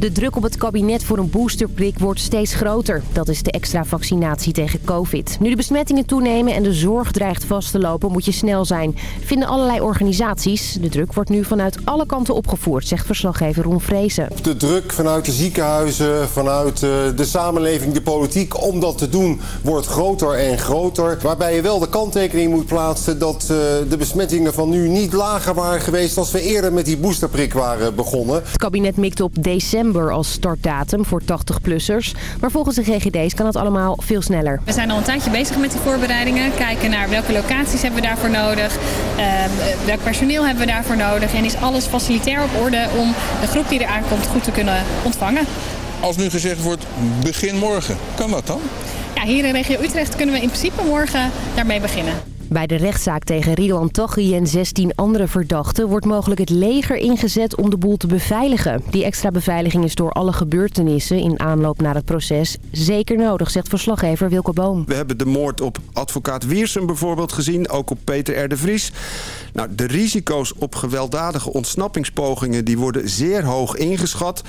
De druk op het kabinet voor een boosterprik wordt steeds groter. Dat is de extra vaccinatie tegen covid. Nu de besmettingen toenemen en de zorg dreigt vast te lopen, moet je snel zijn. Vinden allerlei organisaties. De druk wordt nu vanuit alle kanten opgevoerd, zegt verslaggever Ron Vrezen. De druk vanuit de ziekenhuizen, vanuit eh, de samenleving, de politiek om dat te doen, wordt groter en groter. Waarbij je wel de kanttekening moet plaatsen dat eh, de besmettingen van nu niet lager waren geweest als we eerder met die boosterprik waren begonnen. Het kabinet mikt op december als startdatum voor 80-plussers. Maar volgens de GGD's kan het allemaal veel sneller. We zijn al een tijdje bezig met die voorbereidingen. Kijken naar welke locaties hebben we daarvoor nodig. Uh, welk personeel hebben we daarvoor nodig. En is alles facilitair op orde om de groep die er aankomt goed te kunnen ontvangen. Als nu gezegd wordt begin morgen, kan dat dan? Ja, hier in regio Utrecht kunnen we in principe morgen daarmee beginnen. Bij de rechtszaak tegen Ridwan Taghi en 16 andere verdachten wordt mogelijk het leger ingezet om de boel te beveiligen. Die extra beveiliging is door alle gebeurtenissen in aanloop naar het proces zeker nodig, zegt verslaggever Wilco Boom. We hebben de moord op advocaat Wiersen bijvoorbeeld gezien, ook op Peter R. de Vries. Nou, de risico's op gewelddadige ontsnappingspogingen die worden zeer hoog ingeschat.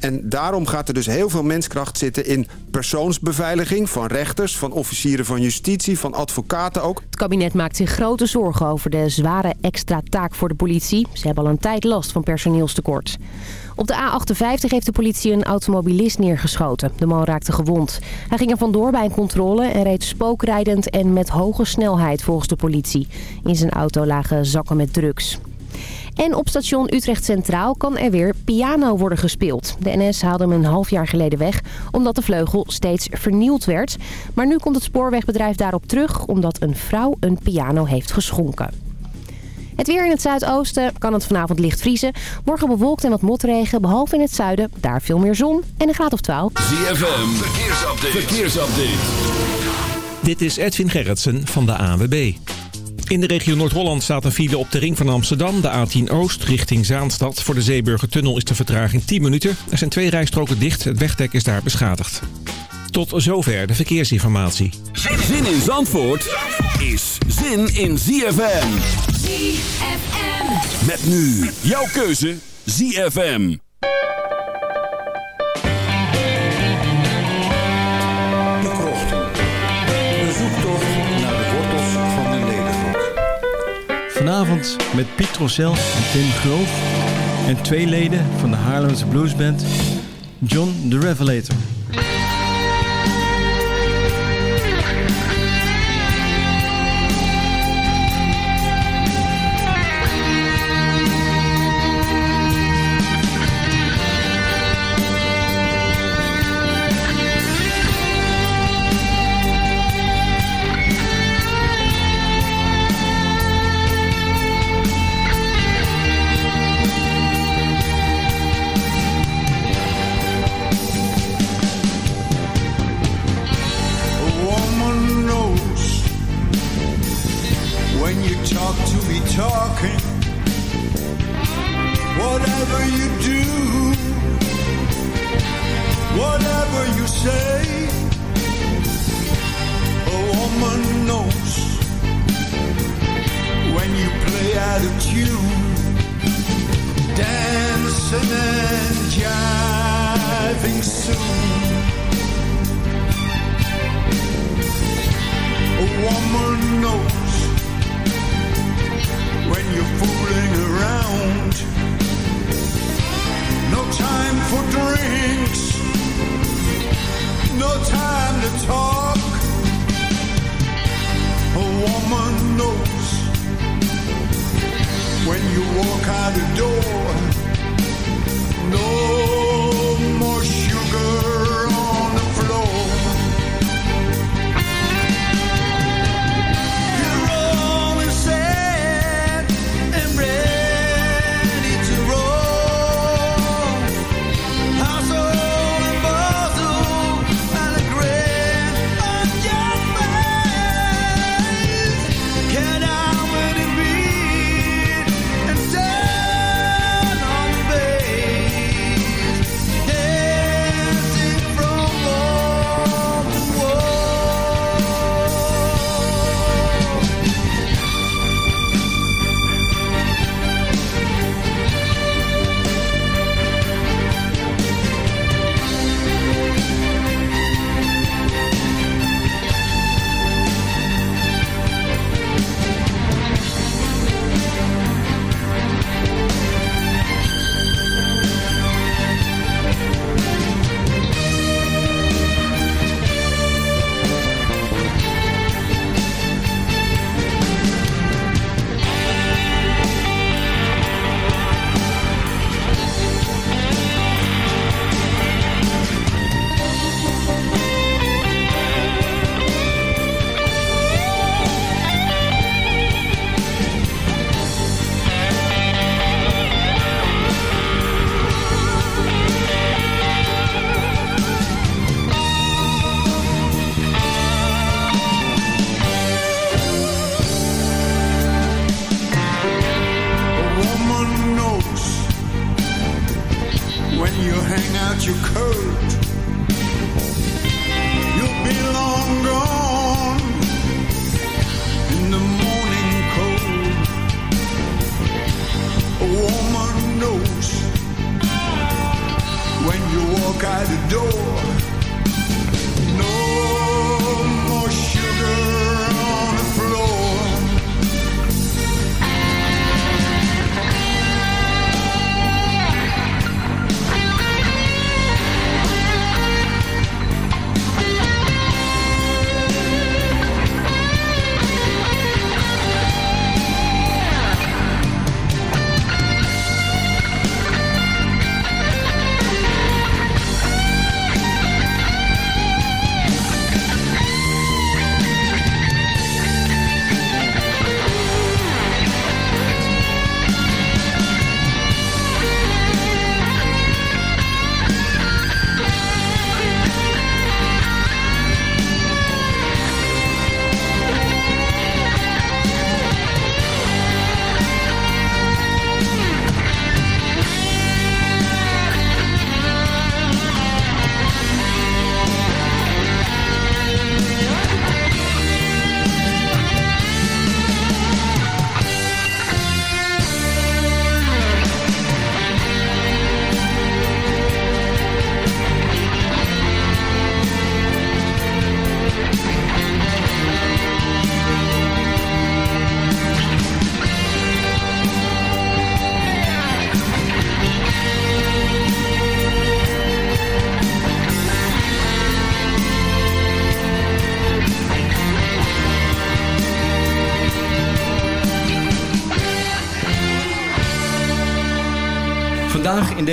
En daarom gaat er dus heel veel menskracht zitten in persoonsbeveiliging van rechters, van officieren van justitie, van advocaten ook. Het kabinet maakt zich grote zorgen over de zware extra taak voor de politie. Ze hebben al een tijd last van personeelstekort. Op de A58 heeft de politie een automobilist neergeschoten. De man raakte gewond. Hij ging er vandoor bij een controle en reed spookrijdend en met hoge snelheid volgens de politie. In zijn auto lagen zakken met drugs. En op station Utrecht Centraal kan er weer piano worden gespeeld. De NS haalde hem een half jaar geleden weg, omdat de vleugel steeds vernieuwd werd. Maar nu komt het spoorwegbedrijf daarop terug, omdat een vrouw een piano heeft geschonken. Het weer in het zuidoosten kan het vanavond licht vriezen. Morgen bewolkt en wat motregen, behalve in het zuiden. Daar veel meer zon en een graad of 12. ZFM, verkeersupdate. verkeersupdate. Dit is Edwin Gerritsen van de ANWB. In de regio Noord-Holland staat een file op de ring van Amsterdam, de A10 Oost, richting Zaanstad. Voor de Zeeburgertunnel is de vertraging 10 minuten. Er zijn twee rijstroken dicht, het wegdek is daar beschadigd. Tot zover de verkeersinformatie. Zin in Zandvoort is zin in ZFM. ZFM. Met nu jouw keuze ZFM. Vanavond met Piet Rossel en Tim Groof en twee leden van de Haarlemse bluesband John the Revelator.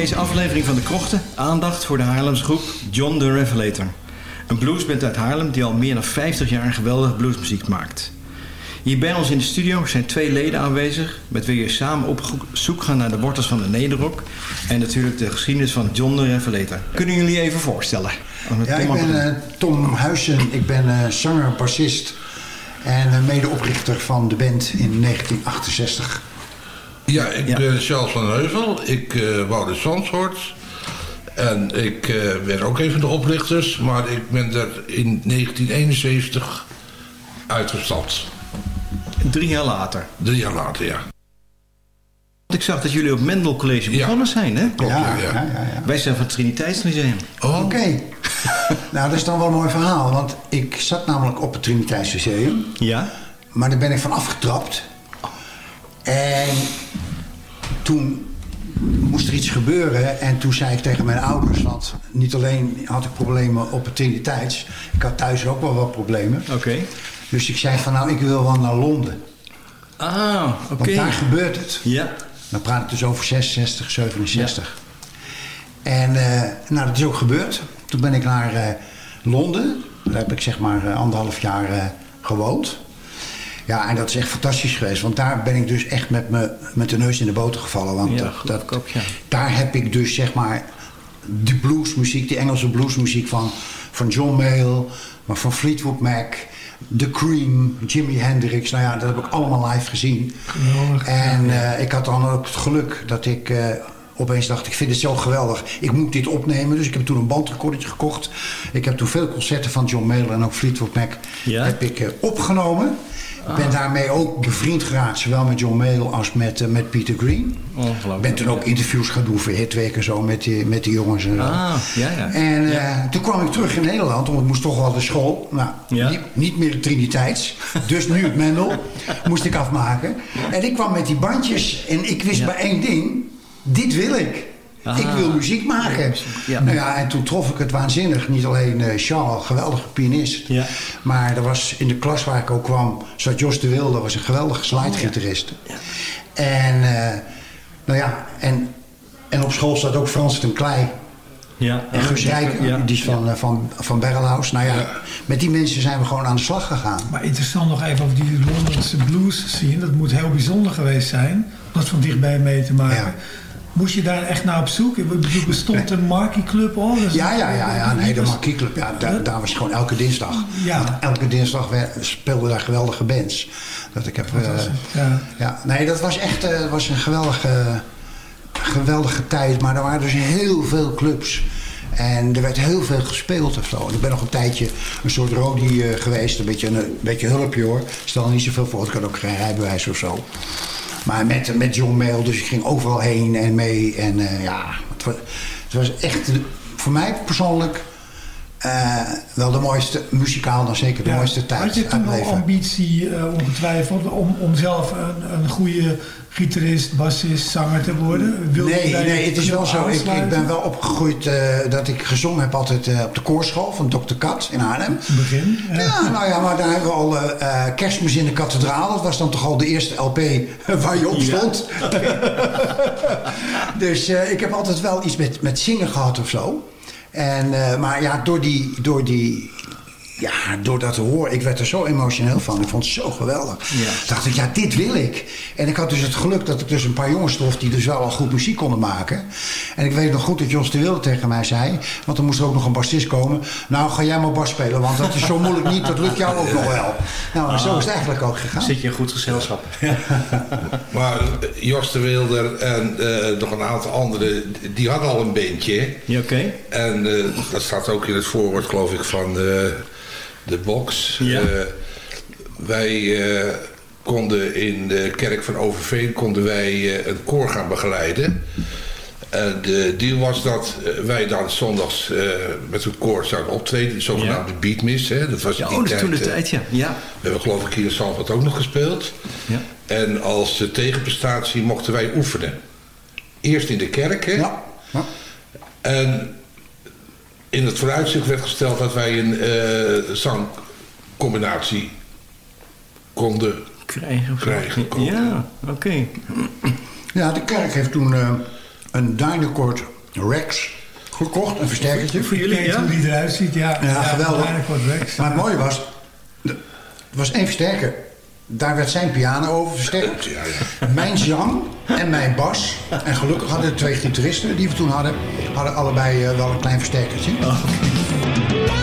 Deze aflevering van De Krochten aandacht voor de Haarlemse groep John the Revelator. Een bluesband uit Haarlem die al meer dan 50 jaar geweldige bluesmuziek maakt. Hier bij ons in de studio zijn twee leden aanwezig... met wie we samen op zoek gaan naar de wortels van de nederrock... en natuurlijk de geschiedenis van John the Revelator. Kunnen jullie even voorstellen? Ja, ik ben eh, Tom Huizen. Ik ben eh, zanger, bassist en eh, medeoprichter van de band in 1968. Ja, ik ben Charles van Heuvel. Ik eh woon in Zandvoort. En ik eh, ben ook een van de oprichters. Maar ik ben er in 1971 uitgestapt. Drie jaar later. Drie jaar later, ja. Want ik zag dat jullie op Mendel College begonnen zijn, hè? Klopt, ja, ja. ja, ja. Wij zijn van het Triniteitsmuseum. Oké. nou, dat is dan wel een mooi verhaal. Want ik zat namelijk op het Triniteitsmuseum. Ja. Maar daar ben ik van afgetrapt. En toen moest er iets gebeuren. En toen zei ik tegen mijn ouders... want niet alleen had ik problemen op het Triniteits... ik had thuis ook wel wat problemen. Oké. Dus ik zei van nou, ik wil wel naar Londen. Ah, oké. Want daar gebeurt het. Ja. Dan praat ik dus over 66, 67. En eh, nou, dat is ook gebeurd. Toen ben ik naar eh, Londen. Daar heb ik zeg maar eh, anderhalf jaar gewoond. Ja, en dat is echt fantastisch geweest. Want daar ben ik dus echt met, me, met de neus in de boter gevallen. Want Ja, dat, ja. daar heb ik dus zeg maar de bluesmuziek, die Engelse bluesmuziek van, van John Mayall, maar van Fleetwood Mac, The Cream, Jimi Hendrix. Nou ja, dat heb ik allemaal live gezien. En eh, ik had dan ook het geluk dat ik eh, opeens dacht, ik vind het zo geweldig. Ik moet dit opnemen. Dus ik heb toen een bandrecordertje gekocht. Ik heb toen veel concerten van John Mayall en ook Fleetwood Mac Ja? heb ik eh, opgenomen. Ik ben daarmee ook bevriend geraakt, zowel met John Mayall als met, eh, met Peter Green. Ongelooflijk. Ik ben toen ook interviews gaan doen voor Hitweek en zo met die, met die jongens. En, zo. Ah, ja, ja. en eh, toen kwam ik terug in Nederland, want ik moest toch wel de school. Nou, Ja. niet, niet meer de Triniteits, dus nu het Mendel moest ik afmaken. En ik kwam met die bandjes en ik wist maar één ding. Dit wil ik. Ik wil muziek maken. Ja. Nou ja, en toen trof ik het waanzinnig. Niet alleen eh Charles, geweldige pianist. Ja. Maar er was in de klas waar ik ook kwam, zat Jos de Wilde, was een geweldige slidegitarist. En, eh, nou ja, en, en op school zat ook Frans ten Klei. Ja. En Guus Rijk, Ja. die is van, eh, van, van Barrelhouse. Nou ja, met die mensen zijn we gewoon aan de slag gegaan. Maar interessant nog even over die Londense blues scene. Dat moet heel bijzonder geweest zijn. Om dat van dichtbij mee te maken. Moest je daar echt naar op zoek? Ik bedoel, bestond een Marquee Club al? Is- Ja, ja, ja, ja. Nee, de was- Marquis Club, ja, daar, daar was gewoon elke dinsdag. Ja. Want elke dinsdag speelden daar geweldige bands. Dat ik heb, eh, Ja. ja, nee, dat was echt eh, was een geweldige, geweldige tijd. Maar er waren dus heel veel clubs. En er werd heel veel gespeeld of zo. En ik ben nog een tijdje een soort rodie eh, geweest. Een beetje, een, een beetje hulpje hoor. Stel niet zoveel voor, ik had ook geen rijbewijs of zo. Maar met, met John Mail, dus ik ging overal heen en mee. En eh, ja, het was, het was echt voor mij persoonlijk eh, wel de mooiste, muzikaal dan zeker de Ja. mooiste tijd Had je toen leven. ambitie, eh, ongetwijfeld, om, om zelf een, een goede gitarist, bassist, zanger te worden? Wilde je Nee, nee, het is wel zo. Ik, ik ben wel opgegroeid eh, dat ik gezongen heb altijd eh, op de koorschool van Dr. Kat in Arnhem. Begin. Ja, nou ja, maar daar hebben we al eh, eh, kerstmis in de kathedraal. Dat was dan toch al de eerste LP waar je op stond. dus eh, ik heb altijd wel iets met, met zingen gehad of zo. En, eh, maar ja, door die, door die... Ja, door dat te horen, ik werd er zo emotioneel van. Ik vond het zo geweldig. dacht ik, ja, dit wil ik. En ik had dus het geluk dat ik dus een paar jongens trof... die dus wel al goed muziek konden maken. En ik weet nog goed dat Jos de Wilde tegen mij zei... want er moest ook nog een bassist komen... nou, ga jij maar bas spelen, want dat is zo moeilijk niet. Dat lukt jou ook nog wel. Nou, en zo is het eigenlijk ook gegaan. Zit je in goed gezelschap. Maar eh, Jos de Wilder en eh, nog een aantal anderen, die hadden al een beentje. Ja, oké. En eh, dat staat ook in het voorwoord, geloof ik, van de box. Ja. Eh, wij eh, konden in de kerk van Overveen konden wij eh, een koor gaan begeleiden. En de deal was dat wij dan zondags met een koor zouden optreden. De zogenaamde beatmis. Hè. Dat was Ja, die oh, dat is toen de tijd, ja. ja. we hebben geloof ik hier in Zandvoort ook nog gespeeld. Ja. En als tegenprestatie mochten wij oefenen. Eerst in de kerk, hè? Ja. ja. En in het vooruitzicht werd gesteld dat wij een eh, zangcombinatie konden Krijgen. krijgen. konden. Ja, oké. Ja, de kerk heeft toen eh, een Dynacord Rex gekocht, een versterkertje. Voor jullie, ja? hoe die eruit ziet, ja. Ja, geweldig. Dynacord Rex. Maar het mooie was, er was één versterker. Daar werd zijn piano over versterkt. Ja, ja. Mijn zang en mijn bas. En gelukkig hadden de twee gitaristen die we toen hadden, hadden allebei eh, wel een klein versterkertje. Here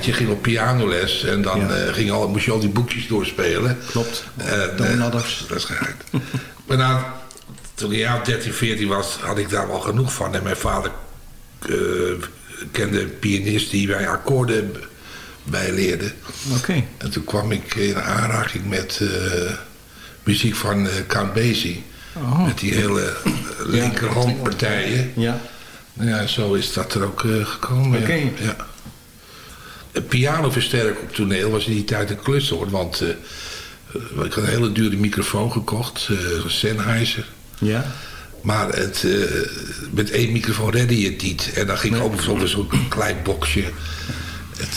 tijdje, ging op pianoles. En dan eh, ging al, moest je al die boekjes doorspelen. Klopt. Donadders. eh, waarschijnlijk. maar nou, toen ik jaar 13, 14 was, had ik daar wel genoeg van. En mijn vader eh, kende een pianist die wij akkoorden bijleerde. Oké. En toen kwam ik in aanraking met eh, muziek van Count Basie. Oh. Met die hele linkerhandpartijen. Ja. Nou ja, zo is dat er ook gekomen. Oké. Ja. Ja. Een pianoversterker op toneel was in die tijd een klus hoor. Want eh, eh, ik had een hele dure microfoon gekocht. eh, een Sennheiser. Ja. Maar het, eh, met één microfoon redde je het niet. En dan ging ik ook bijvoorbeeld zo'n klein boxje.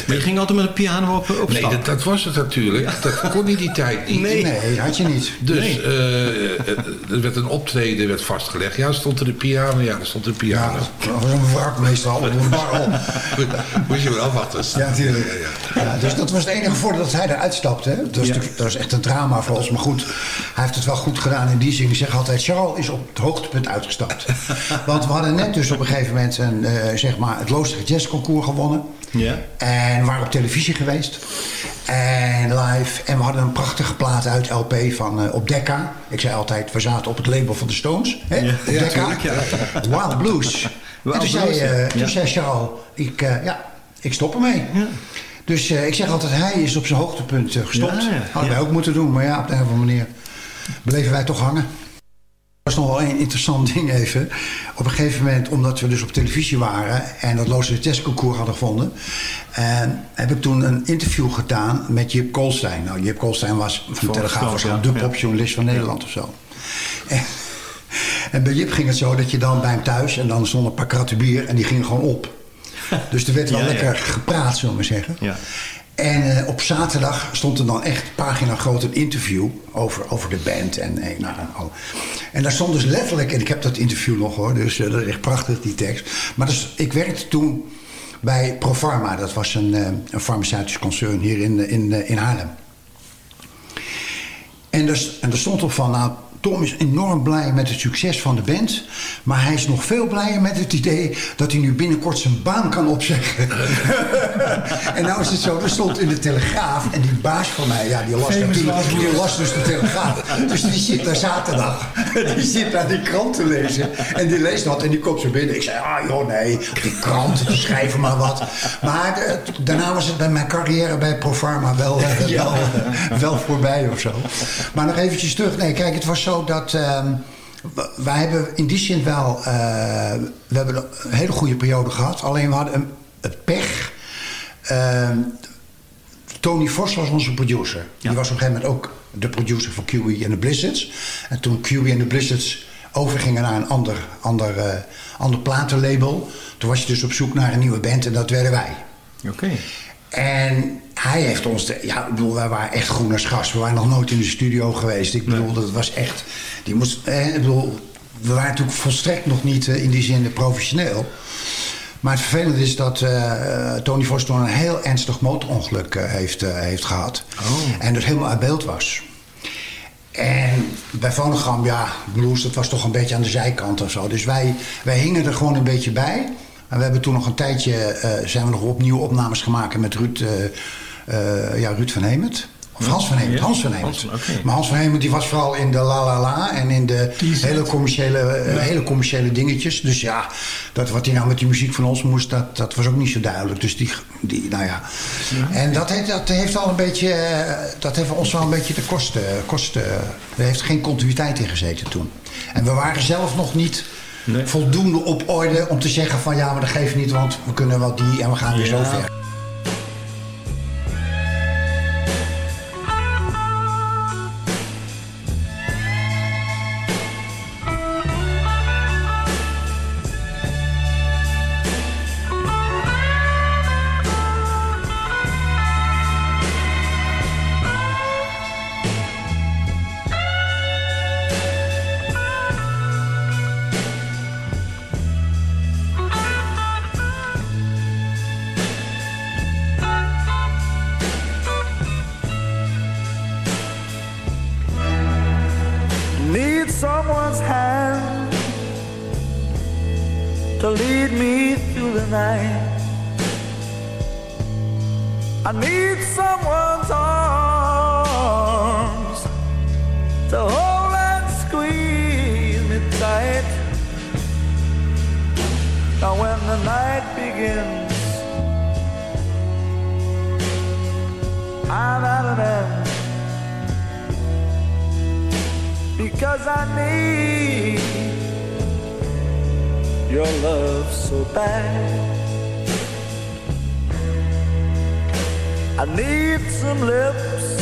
Maar je ging altijd met een piano op, op Nee, stap? dat, dat was het natuurlijk. Dat kon in die tijd niet. Nee. Nee, had je niet. Dus Nee. eh, eh, er werd een optreden werd vastgelegd. Ja, stond er een piano? Ja, er stond een piano. Dat was een wrak meestal, op een barrel. Moest je wel afwachten. Ja, natuurlijk. Ja, dus dat was het enige voordeel dat hij eruit stapte. Hè? Dat, was natuurlijk- dat was echt een drama voor ons. Maar goed, hij heeft het wel goed gedaan in die zin. Ik zeg altijd, Charles is op het hoogtepunt uitgestapt. Want we hadden net dus op een gegeven moment een, eh, zeg maar het Loostere Jazz Concours gewonnen. Ja. En we waren op televisie geweest. En live. En we hadden een prachtige plaat uit LP van eh, op Decca. Ik zei altijd, we zaten op het label van de Stones. Hè? Ja, op Decca. ja. Wild Blues. Wild en toen zei, Blues, toen zei Charles, ik, eh, ja, ik stop ermee. Dus ik zeg altijd, hij is op zijn hoogtepunt gestopt. Hadden wij ook moeten doen. Maar ja, op de een of andere manier bleven wij toch hangen. Er was nog wel een interessant ding even. Op een gegeven moment, omdat we dus op televisie waren... en dat Loze Testconcours hadden gevonden... en heb ik toen een interview gedaan met Jip Kolstein. Nou, Jip Kolstein was van de Telegraaf... was ja. de popjournalist van Nederland of zo. En, en bij Jip ging het zo dat je dan bij hem thuis... en dan stonden een paar kratten bier en die gingen gewoon op. Dus er werd wel Ja, ja. lekker gepraat, zullen we maar zeggen. Ja. En eh, op zaterdag stond er dan echt pagina groot een interview over, over de band. En, eh, nou, al. en daar stond dus letterlijk, en ik heb dat interview nog hoor, dus eh, dat is echt prachtig die tekst. Maar dus, ik werkte toen bij Profarma, dat was een, een farmaceutisch concern hier in, in, in Haarlem. En er, en er stond op van, nou, Tom is enorm blij met het succes van de band. Maar hij is nog veel blijer met het idee dat hij nu binnenkort zijn baan kan opzeggen. en nou is het zo, er stond in de Telegraaf. En die baas van mij, ja, die las, natuurlijk, die las dus de Telegraaf. Dus die zit daar zaterdag. Die zit daar die krant te lezen. En die leest dat en die komt zo binnen. Ik zei, ah joh, nee, die krant, die schrijven maar wat. Maar daarna was het bij mijn carrière bij Profarma wel, Ja. wel, wel voorbij of zo. Maar nog eventjes terug. Nee, kijk, het was zo dat... ehm, wij hebben in die zin wel... eh, we hebben een hele goede periode gehad. Alleen we hadden een, het pech... ehm, Tony Vos was onze producer. Die was op een gegeven moment ook de producer van QE en de Blizzards. En toen QE en de Blizzards overgingen naar een ander, ander, eh, ander platenlabel... toen was je dus op zoek naar een nieuwe band en dat werden wij. Oké. En hij heeft ons... De, ja, ik bedoel, wij waren echt groen als gras. We waren nog nooit in de studio geweest. Ik bedoel, dat was echt... Die moest, eh, ik bedoel, we waren natuurlijk volstrekt nog niet eh, in die zin professioneel. Maar het vervelende is dat eh, Tony Vos toen een heel ernstig motorongeluk eh, heeft, eh, heeft gehad. En dus helemaal uit beeld was. En bij Phonogram, ja, blues, dat was toch een beetje aan de zijkant of zo. Dus wij, wij hingen er gewoon een beetje bij. En we hebben toen nog een tijdje, eh, zijn we nog opnieuw opnames gemaakt met Ruud, eh, eh, ja, Ruud van Hemert. Of Hans van Hemert, Ja, Hans van Hemert. Hans. Maar Hans van Hemert die was vooral in de la la la en in de hele commerciële, hele commerciële dingetjes. Dus ja, dat, wat hij nou met die muziek van ons moest, dat, dat was ook niet zo duidelijk. Dus die, die nou ja. En dat heeft, dat heeft al een beetje, dat heeft ons wel een beetje de kosten, kosten, er heeft geen continuïteit in gezeten toen. En we waren zelf nog niet voldoende op orde om te zeggen van ja, maar dat geeft niet, want we kunnen wel die en we gaan weer zo ver. To lead me through the night. I need someone's arms to hold and squeeze me tight. Now when the night begins, I'm at an end because I need your love so bad. I need some lips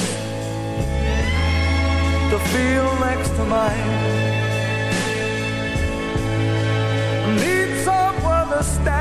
to feel next to mine. I need someone to stand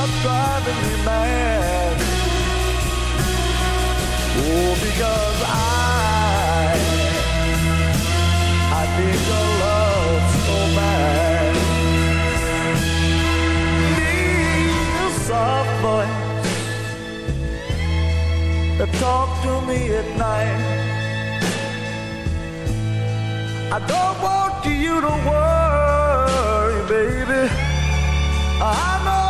Stop driving me mad. Oh, because I, I need your love so bad. Need a soft voice that talk to me at night. I don't want you to worry, baby. I know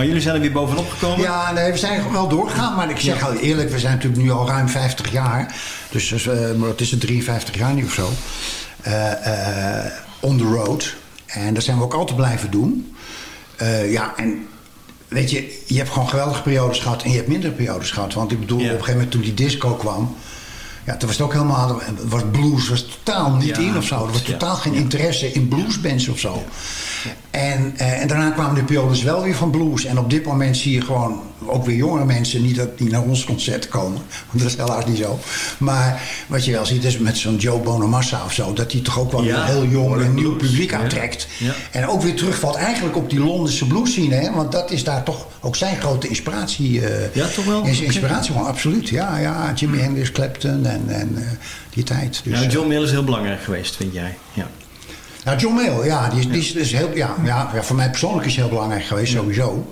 Maar jullie zijn er weer bovenop gekomen? Ja, nee, we zijn wel doorgegaan. Maar ik zeg al eerlijk, we zijn natuurlijk nu al ruim 50 jaar. Dus, dus eh, maar het is het 53 jaar nu of zo. eh, eh, on the road. En dat zijn we ook altijd blijven doen. Ja, en weet je, je hebt gewoon geweldige periodes gehad en je hebt mindere periodes gehad. Want ik bedoel, op een gegeven moment toen die disco kwam... Ja, toen was het ook helemaal... Was blues was totaal niet Ja, in of zo. Er was ja, totaal geen interesse in bluesbands of zo. En, eh, en daarna kwamen de periodes wel weer van blues. En op dit moment zie je gewoon ook weer jongere mensen... niet dat die naar ons concert komen. Want dat is helaas niet zo. Maar wat je wel ziet is met zo'n Joe Bonamassa of zo... dat hij toch ook wel Ja, een heel jong en nieuw publiek aantrekt. Ja. En ook weer terugvalt eigenlijk op die Londense blues scene. Hè? Want dat is daar toch ook zijn grote inspiratie. eh, Ja, toch wel? Is inspiratie, gewoon absoluut. Ja, ja, Jimi Hendrix, Clapton en, en eh, die tijd. Dus, ja, eh, John Mill is heel belangrijk geweest, vind jij? Ja. nou, John Mayall, ja, die, is- die is dus heel, ja, ja, ja, voor mij persoonlijk is heel belangrijk geweest, sowieso.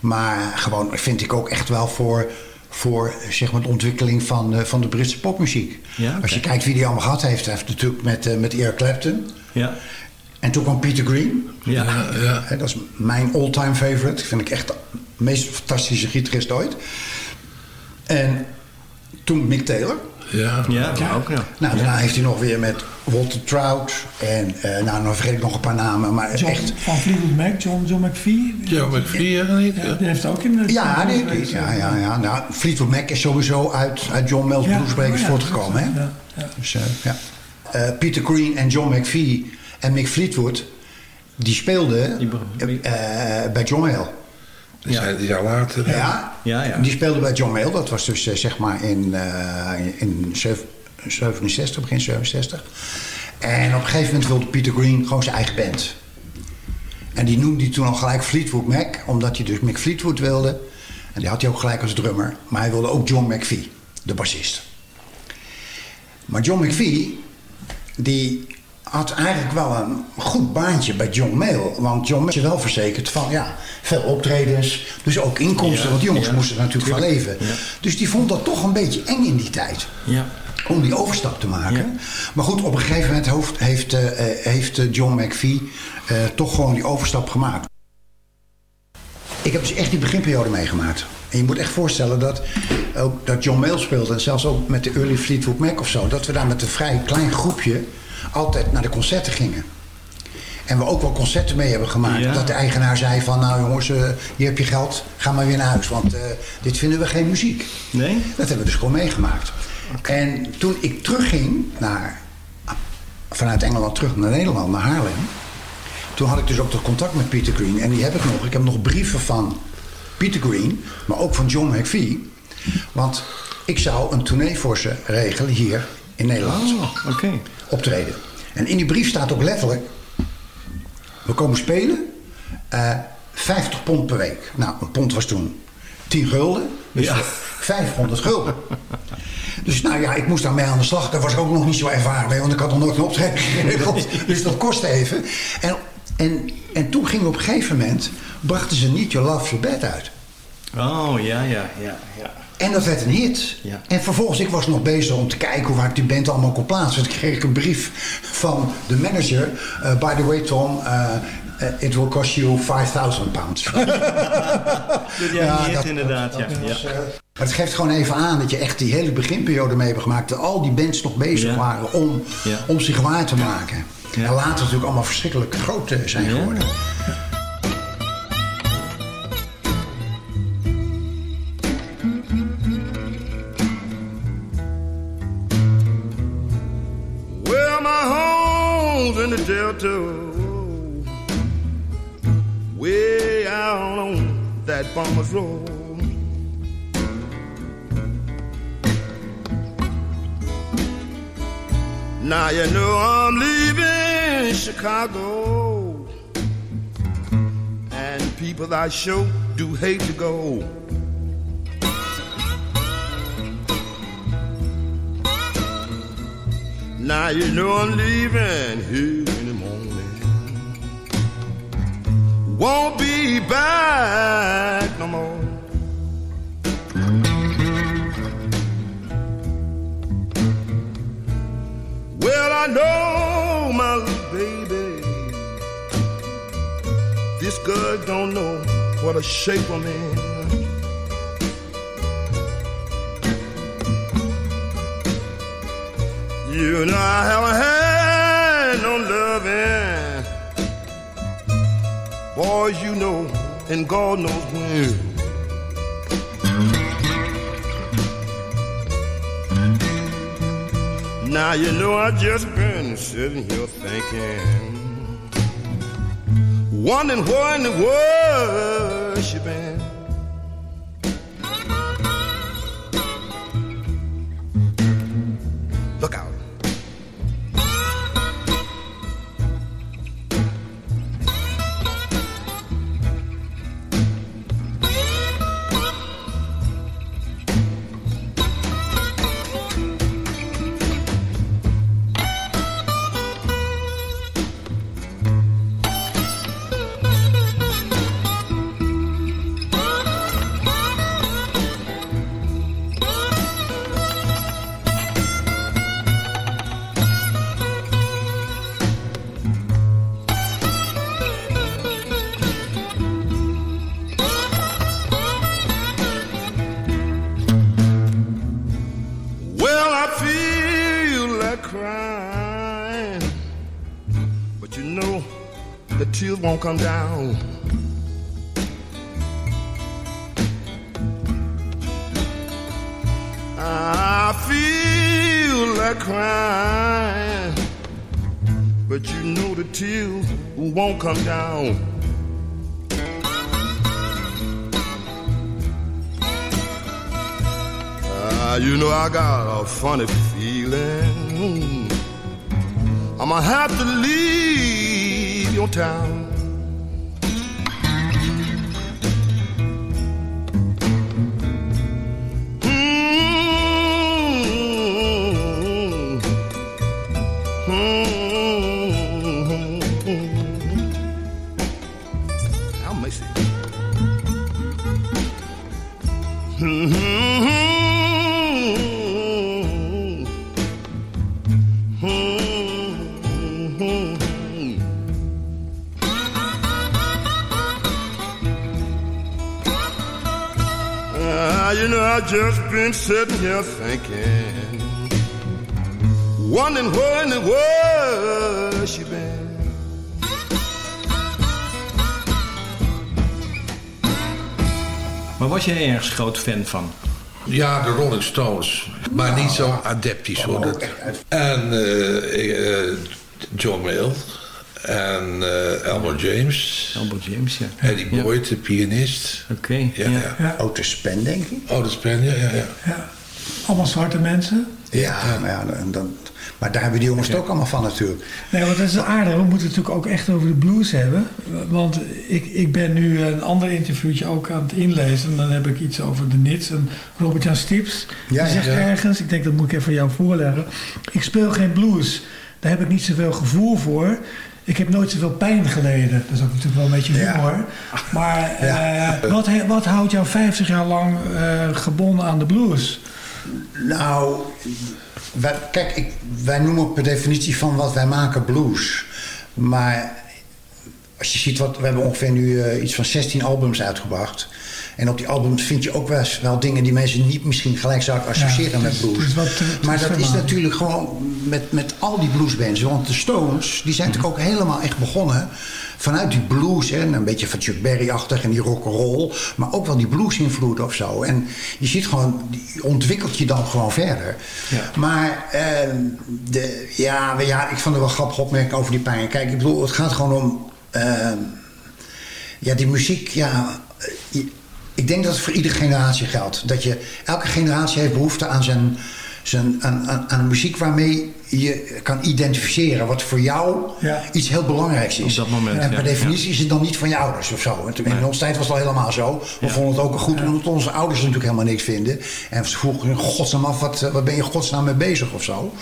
Maar gewoon vind ik ook echt wel voor, voor zeg maar, de ontwikkeling van, eh, van de Britse popmuziek. Ja. Als je kijkt wie die allemaal gehad heeft, hij heeft natuurlijk met, eh, met Eric Clapton. Ja. En toen kwam Peter Green. Ja. Hè, dat is mijn all-time favorite. Vind ik echt de meest fantastische gitarist ooit. En toen Mick Taylor. Ja, Ja, ook ja. Nou, daarna heeft hij nog weer met Walter Trout. En eh, nou, dan vergeet ik nog een paar namen. Maar John, echt... Van Fleetwood Mac, John, John McVie. John McVie, ja, niet? Ja, die heeft ook in de... Ja, die, die- ja, ja, ja. Nou, Fleetwood Mac is sowieso uit, uit John Bluesbreakers oh ja, voortgekomen. Hè? ja, ja. Dus, eh, ja. Eh, Peter Green en John McVie en Mick Fleetwood... die speelden bij John Zijn die jaar later. Ja, Ja, ja. die speelde bij John Mayall. Dat was dus eh, zeg maar in, eh, in zev- 67, begin 67. En op een gegeven moment wilde Peter Green gewoon zijn eigen band. En die noemde hij toen al gelijk Fleetwood Mac, omdat hij dus Mick Fleetwood wilde. En die had hij ook gelijk als drummer. Maar hij wilde ook John McVie, de bassist. Maar John McVie, die had eigenlijk wel een goed baantje bij John Mayle. Want John Mayle is wel verzekerd van ja, veel optredens, dus ook inkomsten. Ja, want die jongens ja, moesten natuurlijk van leven. Ja. Dus die vond dat toch een beetje eng in die tijd. Ja. Om die overstap te maken. Maar goed, op een gegeven moment hoofd- heeft, eh, eh, heeft John McVie eh, toch gewoon die overstap gemaakt. Ik heb dus echt die beginperiode meegemaakt. En je moet echt voorstellen dat, ook, dat John Mayle speelde... en zelfs ook met de early Fleetwood Mac of zo... dat we daar met een vrij klein groepje altijd naar de concerten gingen. En we ook wel concerten mee hebben gemaakt. Ja. Dat de eigenaar zei van... nou jongens, eh, hier heb je geld, ga maar weer naar huis. Want eh, dit vinden we geen muziek. Nee? Dat hebben we dus gewoon meegemaakt. En toen ik terugging naar, vanuit Engeland terug naar Nederland, naar Haarlem... toen had ik dus ook dat contact met Peter Green. En die heb ik nog. Ik heb nog brieven van Peter Green, maar ook van John McVie. Want ik zou een tournee voor ze regelen hier in Nederland. Oh, oké. Optreden. En in die brief staat ook letterlijk... We komen spelen. eh 50 pond per week. Nou, een pond was toen 10 gulden. Dus Ja. 500 gulden. Dus nou ja, ik moest daarmee aan de slag. Daar was ik ook nog niet zo ervaren mee, want ik had nog nooit een optreden geregeld. Dus dat kostte even. En, en, en toen ging op een gegeven moment, brachten ze niet Your Love Your Bed uit. Oh, ja, ja, ja, ja. En dat werd een hit. Ja. En vervolgens, ik was nog bezig om te kijken hoe waar ik die band allemaal kon plaatsen. Dus kreeg ik een brief van de manager. eh, by the way, Tom, eh, it will cost you 5000 pounds. Ja, ja hit dat- inderdaad, ja. dat was, ja. maar het geeft gewoon even aan dat je echt die hele beginperiode mee hebt gemaakt. Dat al die bands nog bezig Ja. waren om, Ja. om zich waar te maken. En later natuurlijk allemaal verschrikkelijk groot zijn geworden. Delta, way out on that Farmer's Road. Now you know I'm leaving Chicago, and people I sure do hate to go. Now you know I'm leaving here Won't be back no more. Well, I know my little baby. This girl don't know what a shape I'm in. You know I haven't had Boys, you know, and God knows when. Now you know I just been sitting here thinking, wondering where in the world tears won't come down. I feel like crying, but you know the tears won't come down. Ah, you know I got a funny feeling. I'ma have to leave your town. Here thinking, wondering where in the world she been. Maar was jij ergens groot fan van? Ja, de Rolling Stones. Maar niet zo adeptisch hoor. Dat. En eh, eh, John Mayall. En eh Elmore James. Elmore James, ja. Eddie Boyd, de pianist. Oké. Ja, ja. Ja. Otis Spen, denk ik. Otis Spen, ja, ja, ja. Allemaal zwarte mensen. Ja, maar, ja dan, maar daar hebben die jongens het ook allemaal van natuurlijk. Nee, want dat is aardig. We moeten het natuurlijk ook echt over de blues hebben. Want ik, ik ben nu een ander interviewtje ook aan het inlezen. En dan heb ik iets over de Nits. En Robert-Jan Stips, Ja, die zegt ja. ergens... Ik denk, dat moet ik even jou voorleggen. Ik speel geen blues. Daar heb ik niet zoveel gevoel voor. Ik heb nooit zoveel pijn geleden. Dat is ook natuurlijk wel een beetje Ja. humor. Maar Ja. eh, wat, wat houdt jou 50 jaar lang eh, gebonden aan de blues? Nou, wij, kijk, ik, wij noemen per definitie van wat wij maken blues. Maar als je ziet wat, we hebben ongeveer nu eh, iets van 16 albums uitgebracht. En op die albums vind je ook wel, dingen die mensen niet misschien gelijk zouden associëren Ja, met blues. wat, maar dat is natuurlijk gewoon met, met al die bluesbands. Want de Stones, die zijn natuurlijk ook helemaal echt begonnen vanuit die blues. Hè, en een beetje van Chuck Berry-achtig en die rock'n'roll. Maar ook wel die blues-invloed of zo. En je ziet gewoon, die ontwikkelt je dan gewoon verder. Maar eh, de, ja, ja, ik vond het wel grappig opmerking over die pijn. Kijk, ik bedoel, het gaat gewoon om... eh, ja, die muziek, ja... ik denk dat het voor iedere generatie geldt. Dat je, elke generatie heeft behoefte aan, zijn, zijn, aan, aan, aan muziek waarmee je kan identificeren. Wat voor jou Ja. iets heel belangrijks is. Op dat moment, En per ja. definitie is het dan niet van je ouders of zo. En In onze tijd was het al helemaal zo. We Ja. vonden het ook goed omdat onze ouders natuurlijk helemaal niks vinden. En ze vroegen in godsnaam af, wat, eh, wat ben je godsnaam mee bezig of zo.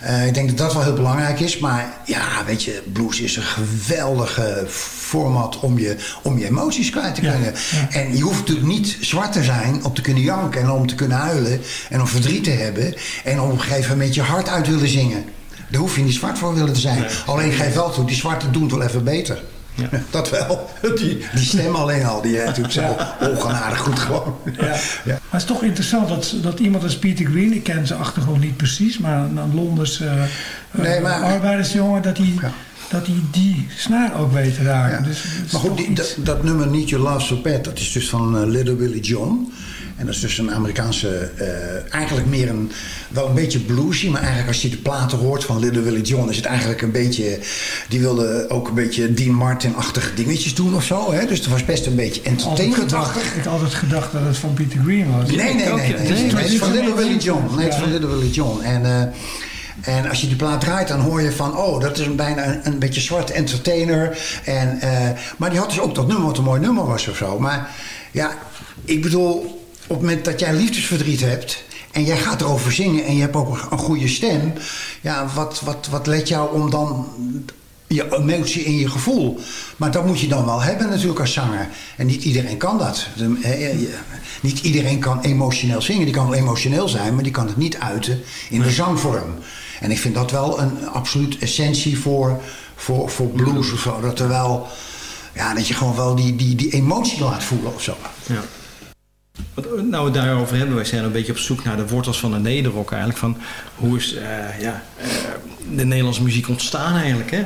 Eh, ik denk dat dat wel heel belangrijk is. Maar ja, weet je, blues is een geweldige format om je, om je emoties kwijt te Ja, kunnen. ja. En je hoeft natuurlijk niet zwart te zijn om te kunnen janken en om te kunnen huilen en om verdriet te hebben en om op een gegeven moment je hart uit willen zingen. Daar hoef je niet zwart voor willen te zijn. Alleen geef wel toe, die zwarte doen het wel even beter. Dat wel. Die, die stem alleen al, die eh, doet zo ongenadig goed gewoon. Ja. Maar het is toch interessant dat, dat iemand als Peter Green, ik ken zijn achtergrond niet precies, maar een, een Londens eh, Nee, maar- eh, arbeidersjongen, dat hij dat hij die snaar ook weet te raken. Dus Maar goed, toch die, iets- dat, dat nummer Need Your Love So Bad, dat is dus van eh, Little Willie John. En dat is dus een Amerikaanse, eh, eigenlijk meer een, wel een beetje bluesy. Maar eigenlijk als je de platen hoort van Little Willie John... is het eigenlijk een beetje, die wilde ook een beetje Dean Martin-achtige dingetjes doen of zo. Hè? Dus het was best een beetje entertainmentachtig. ik had altijd gedacht dat het van Peter Green was. Nee, nee, nee. nee, nee, Het is van Little Willie John. Nee, het is van Little Willie John. En, eh, en als je die plaat draait, dan hoor je van... oh, dat is een, bijna een, een beetje zwarte entertainer. En, eh, maar die had dus ook dat nummer, wat een mooi nummer was of zo. Maar ja, ik bedoel... op het moment dat jij liefdesverdriet hebt... en jij gaat erover zingen en je hebt ook een goede stem... ja, wat, wat, wat let jou om dan je emotie en je gevoel. Maar dat moet je dan wel hebben natuurlijk als zanger. En niet iedereen kan dat. Niet iedereen kan emotioneel zingen. Die kan wel emotioneel zijn, maar die kan het niet uiten in de zangvorm. En ik vind dat wel een absoluut essentie voor, voor, voor blues of zo. Dat er wel... Ja, dat je gewoon wel die, die, die emotie laat voelen of zo. Ja. Wat, nou, we daarover hebben, wij zijn een beetje op zoek naar de wortels van de nederrock eigenlijk. Van hoe is eh, ja, eh, de Nederlandse muziek ontstaan eigenlijk, hè?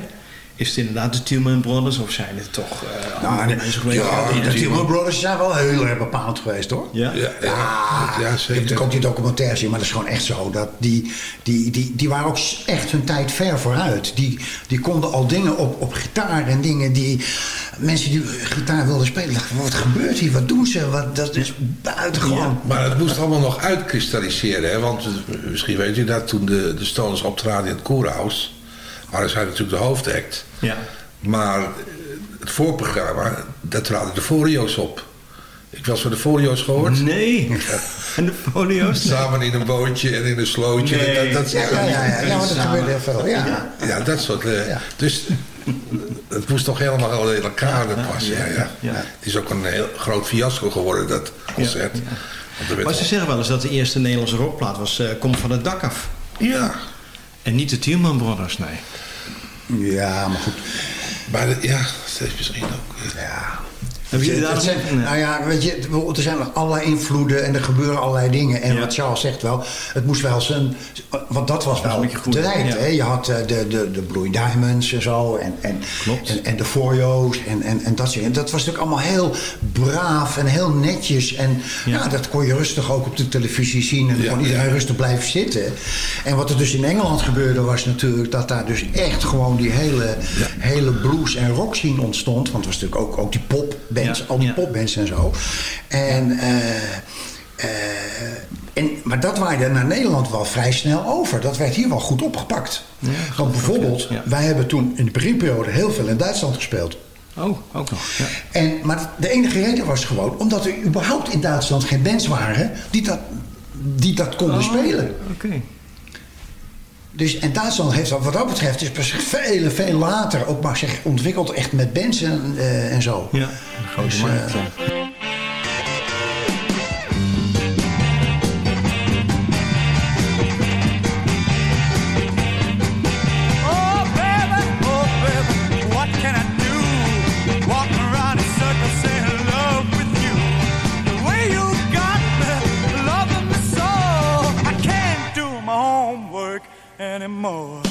Is het inderdaad de Tielman Brothers of zijn het toch eh andere de, mensen geweest? ja, die- de Tielman Brothers zijn wel heel erg bepaald geweest hoor. Ja? Ja, ja, Je zeker. natuurlijk ook die documentaires zien, maar dat is gewoon echt zo. Dat die, die, die, die waren ook echt hun tijd ver vooruit. Die, die konden al dingen op, op gitaar en dingen die... Mensen die gitaar wilden spelen, dachten, wat gebeurt hier? Wat doen ze? Wat, dat is buitengewoon. Maar het moest allemaal nog uitkristalliseren. Hè? Want eh, misschien weet u dat toen de, de Stones optraden in het Koerhuis... waren zij natuurlijk de hoofdact. Ja. Maar eh, het voorprogramma, daar traden de Forios op. Ik was van de folio's gehoord. Nee. En de folio's? Samen in een bootje en in een slootje. Nee. Dat, dat, Ja, ja, ja, ja, ja, maar dat gebeurde heel veel. Ja. Ja, dat soort... eh, Dus het moest toch helemaal in elkaar passen. Ja, ja, ja. Het is ook een heel groot fiasco geworden, dat concert. Er Maar ze al- zeggen wel eens dat de eerste Nederlandse rockplaat was... eh Kom van het dak af. Ja. En niet de Tielman Brothers, nee. Ja, maar goed. Maar de- ja, is misschien ook... eh, Ja. Daar Dat nog- zijn, nou ja, weet je, er zijn allerlei invloeden en er gebeuren allerlei dingen. En Ja. wat Charles zegt wel, het moest wel zijn... Want dat was wel goed, de tijd. ja. Hè? Je had eh, de, de, de Blue Diamonds en zo. En, en, Klopt. en, en de Forio's en, en, en dat soort dingen. Dat was natuurlijk allemaal heel braaf en heel netjes. En ja. Ja. dat kon je rustig ook op de televisie zien. En dan kon iedereen rustig blijven zitten. En wat er dus in Engeland gebeurde was natuurlijk... dat daar dus echt gewoon die hele, hele blues- en rock scene ontstond. Want het was natuurlijk ook, ook die Ja, al die ja. popbands en zo. En... eh, eh, en, maar dat waaide naar Nederland wel vrij snel over. Dat werd hier wel goed opgepakt. Want bijvoorbeeld, wij hebben toen in de beginperiode heel veel in Duitsland gespeeld. Oh, ook nog. Ja. En, maar de enige reden was gewoon omdat er überhaupt in Duitsland geen bands waren die dat, die dat konden Oh, spelen. Oké. Dus, en Duitsland heeft dat wat dat betreft is pas veel, veel later ook maar zich ontwikkeld echt met bands en, eh, en zo. Ja, een grote Dus, markt. eh, anymore.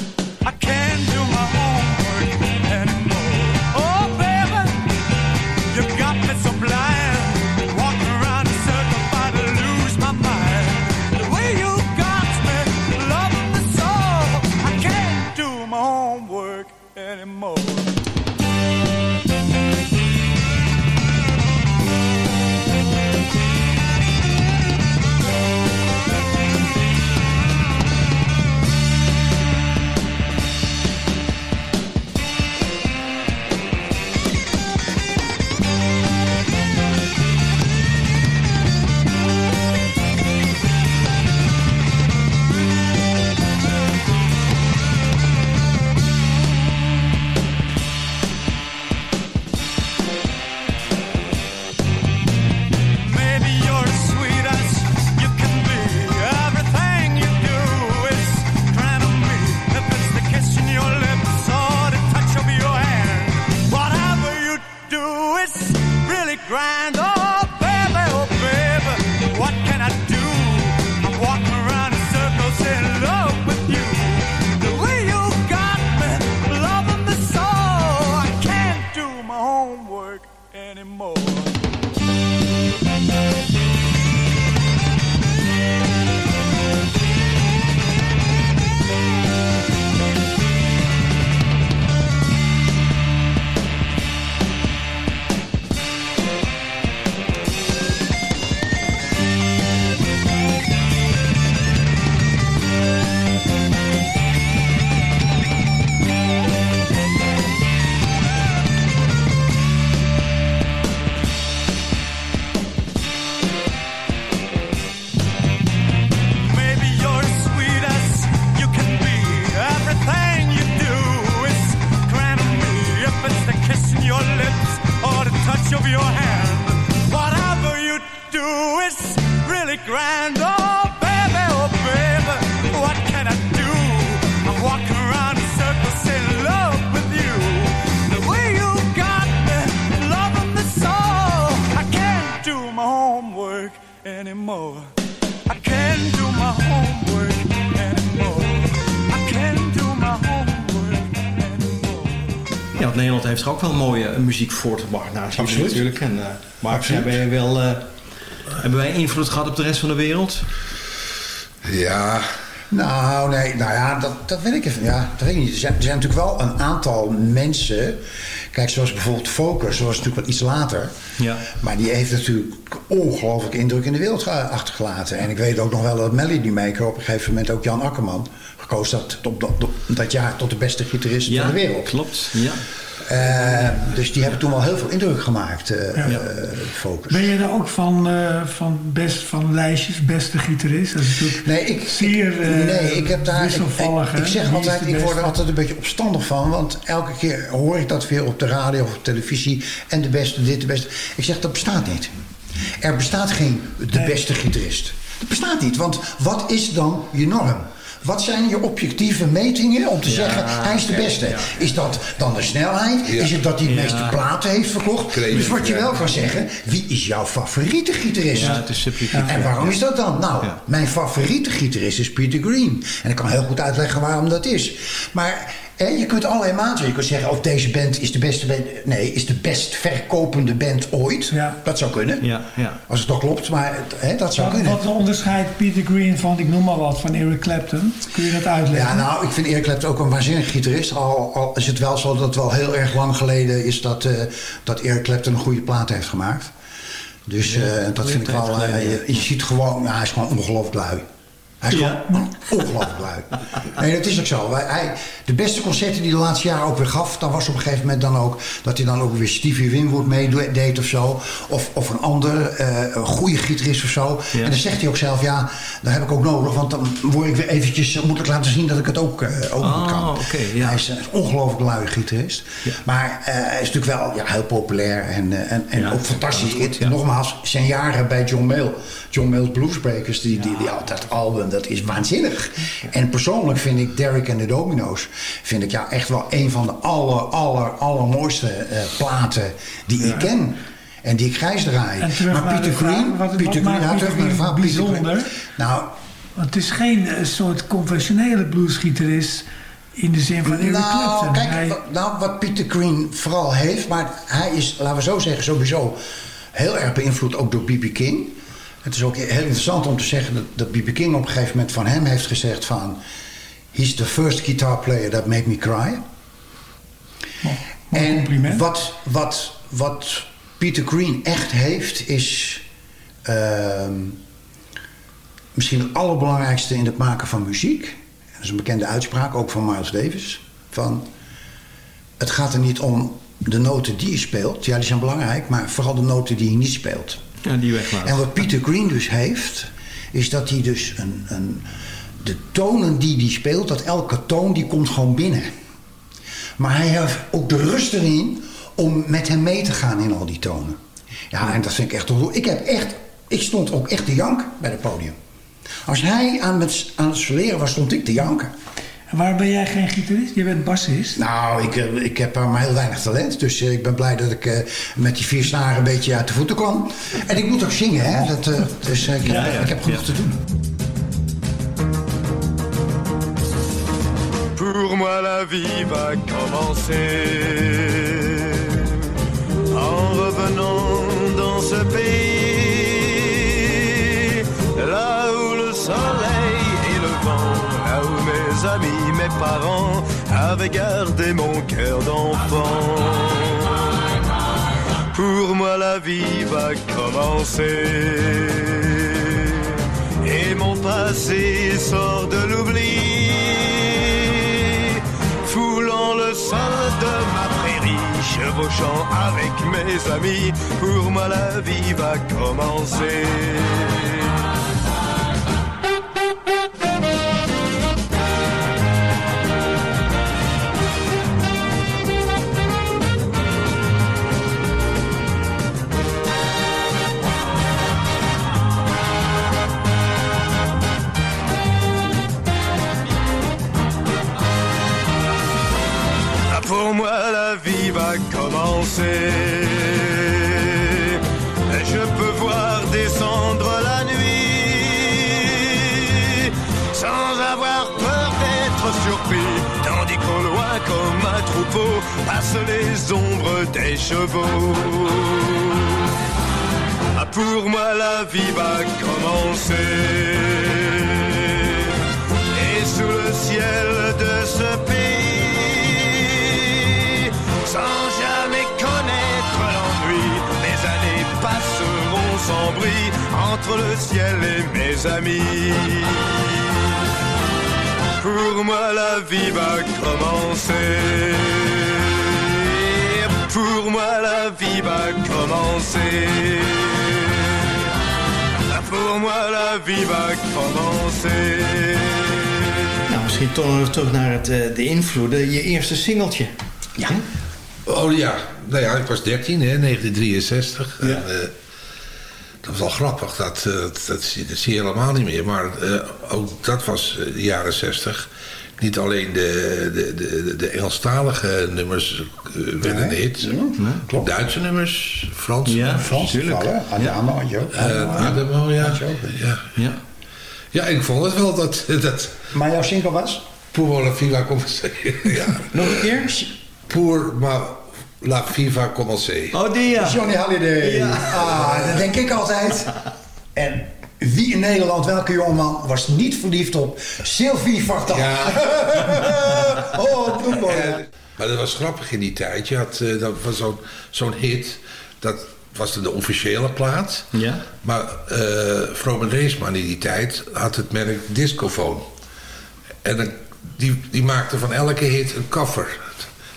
Ook wel mooie eh, muziek je Absoluut. natuurlijk. En, eh, maar Absoluut. hebben, wij wel, eh, hebben wij invloed gehad op de rest van de wereld? Ja, Nou, nee, nou ja, dat, dat weet ik even. Ja, dat weet ik niet. Er zijn, er zijn natuurlijk wel een aantal mensen. Kijk, zoals bijvoorbeeld Focus, dat was natuurlijk wat iets later. Ja. Maar die heeft natuurlijk ongelooflijk indruk in de wereld ge- achtergelaten. En ik weet ook nog wel dat Melody Maker op een gegeven moment ook Jan Akkerman gekozen had op dat, op dat jaar tot de beste gitarist Ja, van de wereld. klopt. Ja. Eh, dus die hebben toen wel heel veel indruk gemaakt, eh eh, Focus. Ben je daar ook van, van, best, van lijstjes, beste gitarist? Dat is Nee, ik, zeer nee, ik heb daar. Ik, wisselvallig. ik, ik hè? zeg altijd, ik word er altijd een beetje opstandig van. Want elke keer hoor ik dat weer op de radio of op televisie. En de beste, dit, de beste. Ik zeg, dat bestaat niet. Er bestaat geen de beste gitarist. Dat bestaat niet. Want wat is dan je norm? Wat zijn je objectieve metingen om te Ja, zeggen hij is de beste? ja. Is dat dan de snelheid? Is het dat hij Ja. meeste platen heeft verkocht? Dus wat je wel kan zeggen, wie is jouw favoriete gitarist? Ja, het is subjectief. En waarom is dat dan? Nou, mijn favoriete gitarist is Peter Green. En ik kan heel goed uitleggen waarom dat is. Maar hè, je kunt allerlei maatregelen. Je kunt zeggen, oh, deze band is de beste band. Nee, is de best verkopende band ooit. Dat zou kunnen. Ja, ja. Als het toch klopt, maar hè, dat zou Wat, kunnen. wat onderscheidt Peter Green van, ik noem maar wat, van Eric Clapton? Kun je dat uitleggen? Ja, nou, ik vind Eric Clapton ook een waanzinnig gitarist. Al, al is het wel zo dat het wel heel erg lang geleden is dat, eh, dat Eric Clapton een goede plaat heeft gemaakt. Dus eh, dat vind ik wel. eh, je, je ziet gewoon, nou, hij is gewoon ongelooflijk lui. Hij is gewoon ongelooflijk lui. Nee, dat is ook zo. Hij, de beste concerten die de laatste jaren ook weer gaf, dan was op een gegeven moment dan ook dat hij dan ook weer Stevie Winwood meedeed of zo. Of, of een ander, eh, een goede gitarist of zo. Ja. En dan zegt hij ook zelf, ja, dat heb ik ook nodig, want dan word ik weer eventjes, eh, moet ik laten zien dat ik het ook, eh, ook Oh, kan. ja. Hij is een ongelooflijk luie gitarist. Maar hij is natuurlijk wel ja, heel populair en, en, en Ja, ook fantastisch. goed, ja. Nogmaals, zijn jaren bij John Mayall. John Mayall's Bluesbreakers, die, die, die, ja, dat album, dat is waanzinnig. En persoonlijk vind ik Derek en de Domino's, vind ik ja echt wel een van de aller, aller, allermooiste eh, platen die ik ken. En die ik grijs draai. Maar Peter vraag, Green, wat Peter Green, Peter terug naar de vraag, bijzonder? Nou, Want het is geen eh, soort conventionele bluesgitarist in de zin van Eric Nou, kijk, Hij- nou, wat Peter Green vooral heeft, maar hij is, laten we zo zeggen, sowieso heel erg beïnvloed ook door B.B. King. Het is ook heel interessant om te zeggen dat, dat B.B. King op een gegeven moment van hem heeft gezegd van... He's the first guitar player that made me cry. en compliment. wat, wat, wat Peter Green echt heeft is... ehm, misschien het allerbelangrijkste in het maken van muziek. Dat is een bekende uitspraak, ook van Miles Davis. Van, het gaat er niet om de noten die je speelt. Ja, die zijn belangrijk, maar vooral de noten die je niet speelt. Ja, die weglaat. En wat Peter Green dus heeft, is dat hij dus een, een, de tonen die hij speelt, dat elke toon die komt gewoon binnen. Maar hij heeft ook de rust erin om met hem mee te gaan in al die tonen. Ja, en dat vind ik echt toch. Ik heb echt, ik stond ook echt te janken bij het podium. Als hij aan het, aan het soleren was, stond ik te janken. En waarom ben jij geen gitarist? Je bent bassist. Nou, ik, eh, ik heb maar heel weinig talent. Dus eh, ik ben blij dat ik eh, met die vier snaren een beetje uit de voeten kwam. En ik moet ook zingen, hè. Dat, eh, dus eh, ik, heb, Ja, ja, ik heb genoeg ja. te doen. Pour moi la vie va commencer en revenant dans ce pays parents avaient gardé mon cœur d'enfant. Pour moi la vie va commencer et mon passé sort de l'oubli foulant le sol de ma prairie, chevauchant avec mes amis, pour moi la vie va commencer. Pour moi la vie va commencer. Je peux voir descendre la nuit sans avoir peur d'être surpris. Tandis qu'au loin comme un troupeau passent les ombres des chevaux. Ah, pour moi la vie va commencer. Et sous le ciel de ce pays, sans jamais connaître l'ennui, les années passeront sans bruit entre le ciel et mes amis. Pour moi la vie va commencer. commencer. Pour moi, la vie va commencer. Nou, misschien toch nog terug naar het, eh, de invloeden. Je eerste singeltje. Ja. Oh ja, nou ja, ik was 13, hè, 1963. En, eh, dat was al grappig, dat, eh, dat, dat, zie, dat zie je helemaal niet meer. Maar eh, ook dat was de jaren 60. Niet alleen de, de, de, de Engelstalige nummers werden een hit. Klopt. Duitse nummers, Frans. Ja, Frans, vallen. Adamo had je ook. Adamo, ja. ja. Ja. Ja, ik vond het wel dat... dat Maar jouw single was? Pour la Viva ja. Nog een keer? Pour ma, la Viva commencer. Oh, die ja. Johnny Halliday. Ja. Ah, dat denk ik altijd. En wie in Nederland, welke jongeman, was niet verliefd op Sylvie Vartan? Ja. oh, bloedmooi. Maar dat was grappig in die tijd. Je had, eh, dat was zo'n zo'n hit. Dat was de officiële plaat. Ja. Maar eh Vroom en Reesman in die tijd had het merk Discofoon. En dan- die, die maakte van elke hit een cover.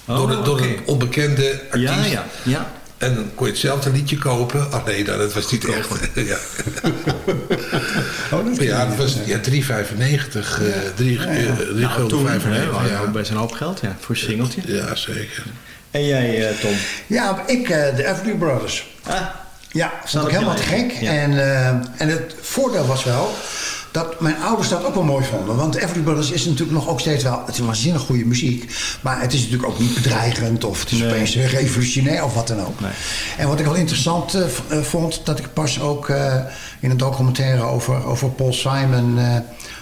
Oh, door, de- door een onbekende artiest. Ja, ja, ja. En dan kon je hetzelfde liedje kopen. Oh nee, nou, dat was niet echt. ja. Oh, dat ja, dat was ja, 3,95. eh 3 Ja, Nou, toen, 95. waren Ja. ook best een hoop geld ja, voor een singeltje. ja, zeker. En jij, eh, Tom? Ja, ik, eh, de Everly Brothers. Ah, Ja, vond Snap ik helemaal te gek. ja. En, eh, en het voordeel was wel dat mijn ouders dat ook wel mooi vonden. Want Everly Brothers is natuurlijk nog ook steeds wel... Het is waanzinnig goede muziek. Maar het is natuurlijk ook niet bedreigend... of het is Nee. opeens revolutionair of wat dan ook. Nee. En wat ik wel interessant eh, eh, vond... dat ik pas ook eh, in een documentaire over, over Paul Simon...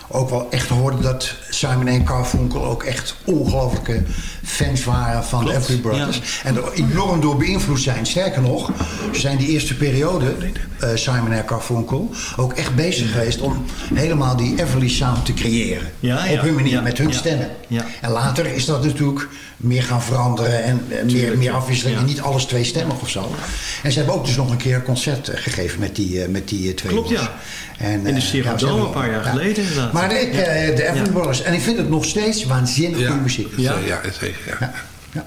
ook wel echt hoorde dat Simon en Carfunkel ook echt ongelooflijke fans waren van de Klopt, Everly Brothers. En er enorm door beïnvloed zijn. Sterker nog, ze zijn die eerste periode, eh, Simon en Carfunkel, ook echt bezig geweest om helemaal die Everly sound te creëren. Ja, ja, Op hun manier, met hun stemmen. ja. En later is dat natuurlijk meer gaan veranderen en eh, meer, meer afwisseling. En niet alles tweestemmig of zo. En ze hebben ook dus nog een keer een concert eh, gegeven met die, eh, met die twee Klopt, jongens. ja. En, In de Sierra een paar jaar ja. geleden. Maar ik, de Everly Ja. En ik vind het nog steeds waanzinnig Ja, goede muziek. ja. Zeker. Ja. Ja.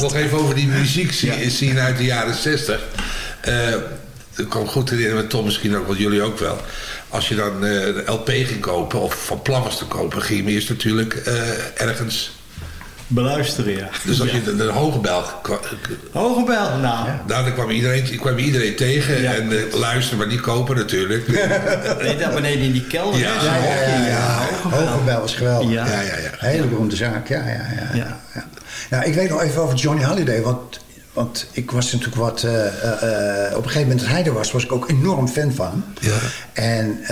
Nog even over die muziek zien, zien uit de jaren 60. Eh ik kan goed herinneren, met Tom misschien ook, want jullie ook wel. Als je dan eh, een LP ging kopen, of van plan was te kopen, ging je eerst natuurlijk eh, ergens. Beluisteren, ja. Dus als Ja. je de, de hoge bel kwa- Hoge bel, nou. Nou, dan kwam iedereen, kwam iedereen tegen Ja. en eh, luisteren, maar niet kopen natuurlijk. Nee, daar beneden in die kelder. Ja. Ja, ja, ja, hokje, ja. Hoge bel. Hogebel was geweldig. Ja. Ja, ja, ja. Hele beroemde zaak, ja, ja, ja. ja, Ja. ja. Nou, ik weet nog even over Johnny Halliday, want, want ik was natuurlijk wat... eh, eh, eh, op een gegeven moment dat hij er was, was ik ook enorm fan van hem. Ja. En,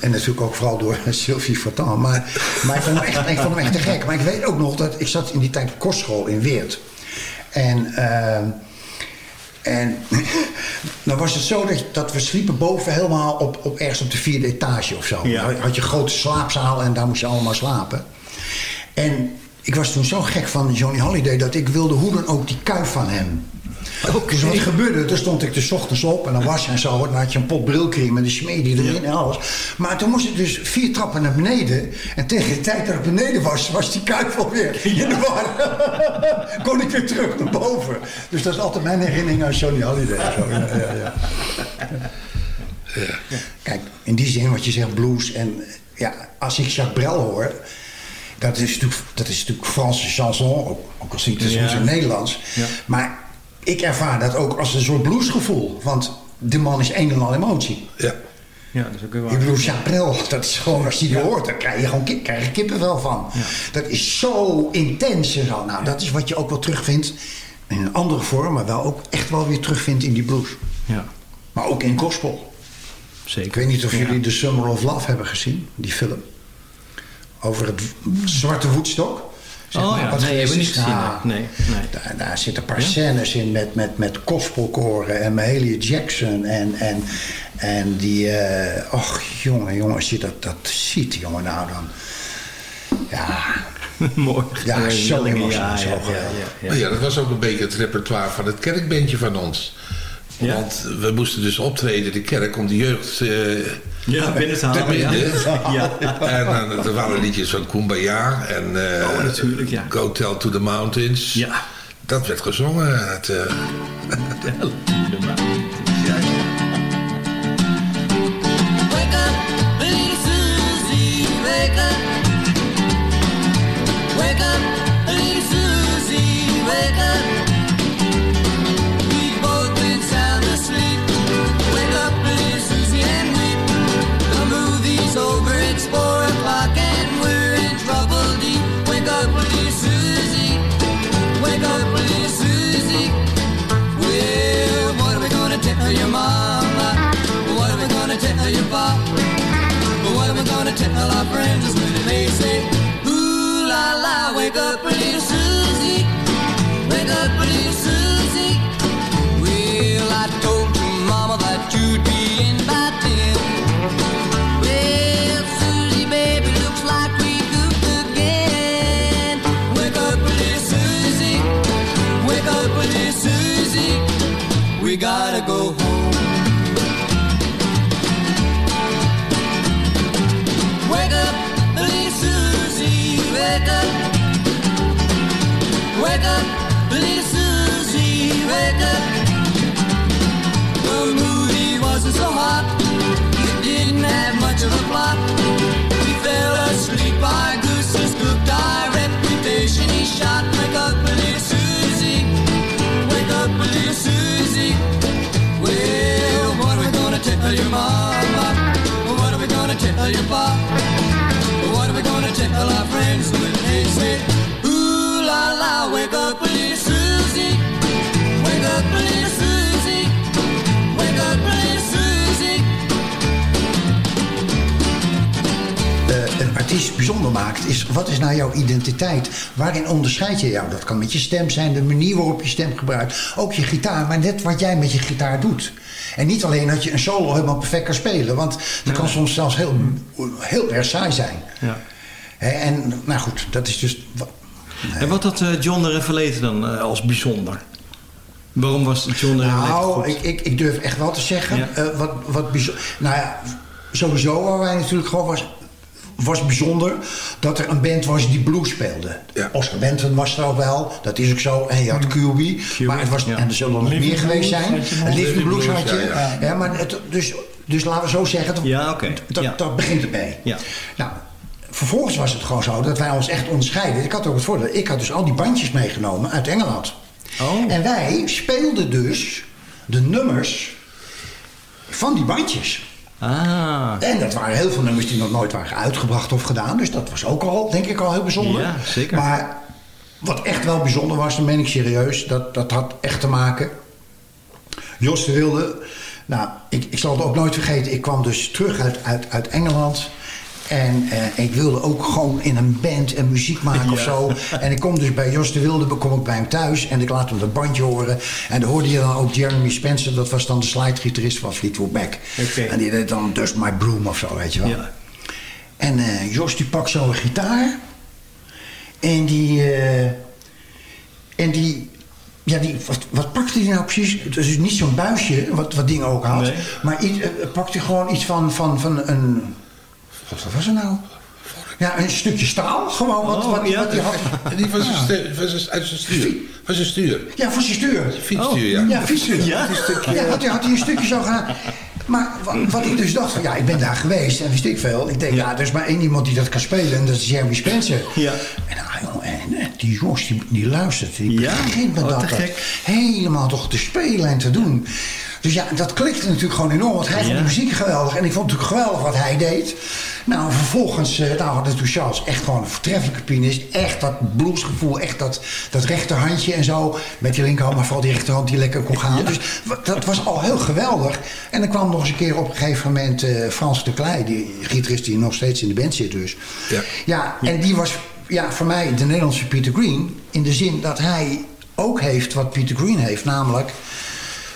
en natuurlijk ook vooral door Sylvie Vartan. Maar, maar ik, vond hem echt, ik vond hem echt te gek. Maar ik weet ook nog dat ik zat in die tijd op kostschool in Weert. En... en dan was het zo dat, dat we sliepen boven helemaal op, op ergens op de vierde etage of zo. Ja. Had je een grote slaapzaal en daar moest je allemaal slapen. En ik was toen zo gek van Johnny Holiday dat ik wilde hoe dan ook die kuif van hem. Dus wat gebeurde, toen stond ik de 's ochtends op en dan was je en zo. Dan had je een pot brilcreme en dan smeed je erin en alles. Maar toen moest ik dus vier trappen naar beneden. En tegen de tijd dat ik beneden was, was die kuif alweer in de war. Kon ik weer terug naar boven. Dus dat is altijd mijn herinnering aan Johnny Holiday. Zo, ja, ja, ja. Kijk, in die zin wat je zegt, blues. En ja, als ik Jacques Brel hoor, dat is natuurlijk, dat is natuurlijk Franse chanson, ook, ook al zingt het soms Ja. in Nederlands. Ja. Maar ik ervaar dat ook als een soort bluesgevoel. Want de man is een en al emotie. Ja. Ja, dat is ook weer Ik bedoel, Jacques Brel, dat is gewoon, als je die hoort, dan krijg je gewoon kip, krijg je kippenvel van. Dat is zo intens en zo. Nou, dat is wat je ook wel terugvindt in een andere vorm, maar wel ook echt wel weer terugvindt in die blues. Ja, Maar ook in gospel. zeker. Ik weet niet of Ja. jullie The Summer of Love hebben gezien, die film. Over het zwarte voetstok. Zeg Oh maar, ja, nee, hebben we niet gezien. Nou, Nee, nee. Daar, daar zitten een paar scènes in met, met, met gospelkoren en Mahalia Jackson. En, en, en die... eh och, jongen, jongen, als je dat, dat ziet, jongen, nou dan... Ja, Mooi. Ja, zo ja, zo ja, ja, ja, dat was ook een beetje het repertoire van het kerkbandje van ons. Ja? Want we moesten dus optreden in de kerk om de jeugd eh, Ja, binnen te halen. Ja. En dan er waren liedjes van Kumbaya en eh, Oh, natuurlijk, ja. Go Tell to the Mountains. Ja. Dat werd gezongen. Het, tell our friends when they say, Ooh la la, wake up, little Susie, tell your mom what are we gonna tell your dad what are we gonna tell our friends when they say, Ooh la la, wake up, artiest bijzonder maakt, is wat is nou jouw identiteit? Waarin onderscheid je jou? Dat kan met je stem zijn, de manier waarop je stem gebruikt. Ook je gitaar, maar net wat jij met je gitaar doet. En niet alleen dat je een solo helemaal perfect kan spelen. Want dat kan soms zelfs heel, heel erg saai zijn. Ja. En nou goed, dat is dus... En wat had eh, John de Revelator dan eh, als bijzonder? Waarom was John de Revelator Nou, ik, ik, ik durf echt wel te zeggen. Ja. eh, wat, wat bijzo- nou ja, sowieso waar wij natuurlijk gewoon was, was bijzonder dat er een band was die blues speelde. Oscar Benton was er ook wel, dat is ook zo. En je had QB. Maar het was, en er zullen er nog meer geweest zijn. Living Blues Blues, had je. ja, Ja, maar het, dus, dus laten we zo zeggen, dat, Ja, oké. dat, Ja. dat begint erbij. Ja. Nou, vervolgens was het gewoon zo dat wij ons echt onderscheiden. Ik had ook het voordeel, ik had dus al die bandjes meegenomen uit Engeland. Oh. En wij speelden dus de nummers van die bandjes. Ah. En dat waren heel veel nummers die nog nooit waren uitgebracht of gedaan. Dus dat was ook al, denk ik, al heel bijzonder. Ja, zeker. Maar wat echt wel bijzonder was, dan ben ik serieus. Dat, dat had echt te maken. Jos de Wilde. Nou, ik, ik zal het ook nooit vergeten. Ik kwam dus terug uit, uit, uit Engeland. En eh, ik wilde ook gewoon in een band en muziek maken of zo. En ik kom dus bij Jos de Wilde, kom ik bij hem thuis. En ik laat hem dat bandje horen. En dan hoorde je dan ook Jeremy Spencer. Dat was dan de slidegitarist van Fleetwood Mac. En die deed dan Dust My Broom of zo, weet je wel. Ja. En eh, Jos die pakt zo een gitaar. En die... eh, en die... Ja, die, wat, wat pakte hij nou precies? Het is niet zo'n buisje, wat, wat dingen ook had. Nee. Maar iets, pakte hij gewoon iets van, van, van een... Wat was het nou? Ja, een stukje staal. Gewoon wat, Oh, wat, ja. wat hij had. En die van zijn van uit zijn stuur. Van zijn stuur. Ja, voor zijn stuur. Fietsstuur, ja. Ja, fietsstuur. Ja? Ja, had hij, had hij een stukje zo gedaan. Maar wat, wat ik dus dacht van, ja, ik ben daar geweest en wist ik veel. Ik denk, ja, er is maar één iemand die dat kan spelen en dat is Jeremy Spencer. Ja. En, ah, joh, en eh, die Jos, die, die luistert, die Ja? begint met Oh, dat, helemaal toch te spelen en te doen. Dus ja, dat klikte natuurlijk gewoon enorm, want hij vond Ja. de muziek geweldig. En ik vond natuurlijk geweldig wat hij deed. Nou, vervolgens, nou, had toen Charles echt gewoon een voortreffelijke pianist. Echt dat bluesgevoel, echt dat, dat rechterhandje en zo. Met die linkerhand, maar vooral die rechterhand die lekker kon gaan. Dus dat was al heel geweldig. En dan kwam nog eens een keer op een gegeven moment eh, Frans de Kleij, die gitarist die nog steeds in de band zit dus. Ja. Ja, en die was ja, voor mij de Nederlandse Peter Green. In de zin dat hij ook heeft wat Peter Green heeft, namelijk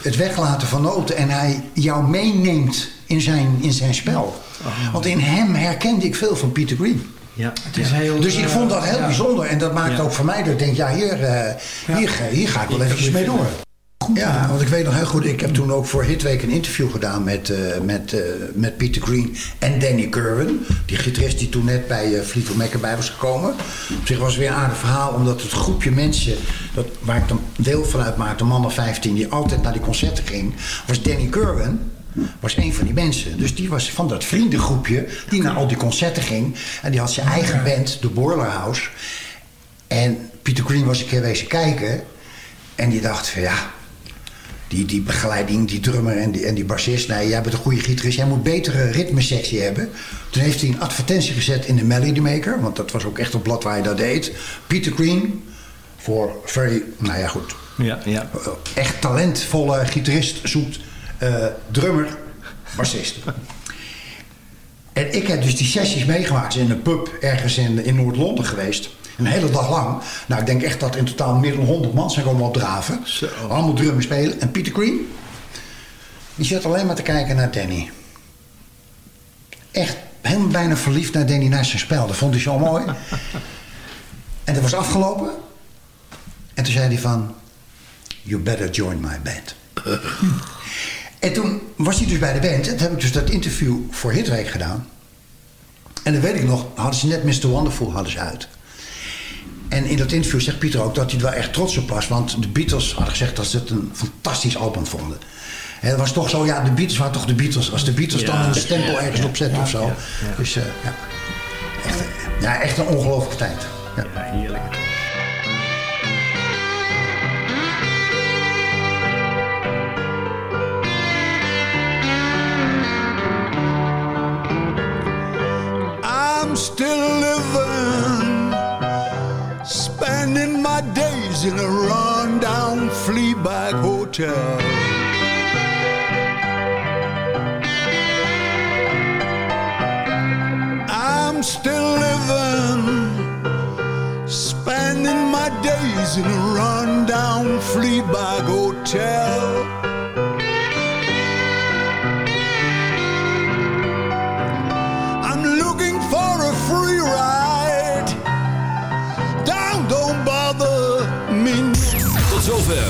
het weglaten van noten. En hij jou meeneemt in zijn, in zijn spel. Want in hem herkende ik veel van Peter Green. Ja. Het is heel, Dus ik vond dat heel ja. bijzonder. En dat maakt Ja. ook voor mij dat ik denk, ja, hier, eh, hier, ga- hier ga ik wel eventjes mee door. goed. Ja, want ik weet nog heel goed, ik heb toen ook voor Hitweek een interview gedaan met, eh, met, eh, met Peter Green en Danny Curwen. Die gitarist die toen net bij uh, Fleetwood Mac erbij was gekomen. Op zich was het weer een aardig verhaal, omdat het groepje mensen, dat, waar ik dan deel van uitmaakte, een man of 15, die altijd naar die concerten ging, was Danny Curwen was een van die mensen. Dus die was van dat vriendengroepje die naar al die concerten ging. En die had zijn eigen band, de Boiler House. En Peter Green was een keer wezen kijken. En die dacht van ja, die, die begeleiding, die drummer en die, en die bassist. Nee, jij bent een goede gitarist. Jij moet betere ritmesectie hebben. Toen heeft hij een advertentie gezet in de Melody Maker. Want dat was ook echt een blad waar hij dat deed. Peter Green voor very, nou ja goed. Ja, ja. Echt talentvolle gitarist zoekt uh, drummer, bassist. en ik heb dus die sessies meegemaakt in een pub ergens in, in Noord-Londen geweest. Een hele dag lang. Nou, ik denk echt dat in totaal meer dan 100 man zijn komen opdraven. Allemaal drummen spelen. En Peter Green, die zat alleen maar te kijken naar Danny. Echt helemaal bijna verliefd naar Danny naast zijn spel. Dat vond hij zo mooi. en dat was afgelopen. En toen zei hij van... You better join my band. En toen was hij dus bij de band. En toen heb ik dus dat interview voor Hitweek gedaan. En dan weet ik nog, hadden ze net Mr. Wonderful hadden ze uit. En in dat interview zegt Pieter ook dat hij er wel echt trots op was. Want de Beatles hadden gezegd dat ze het een fantastisch album vonden. En het was toch zo, ja, de Beatles waren toch de Beatles. Als de Beatles dan een stempel ergens op zetten of zo. Dus uh, ja. Echt, ja, echt een ongelooflijke tijd. Ja, heerlijk. Still living, spending my days in a rundown fleabag hotel. I'm still living, spending my days in a rundown fleabag hotel.